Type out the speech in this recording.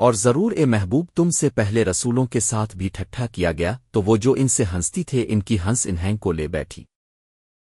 اور ضرور اے محبوب تم سے پہلے رسولوں کے ساتھ بھی ٹھٹھا کیا گیا، تو وہ جو ان سے ہنستی تھے، ان کی ہنس انہیں کو لے بیٹھی۔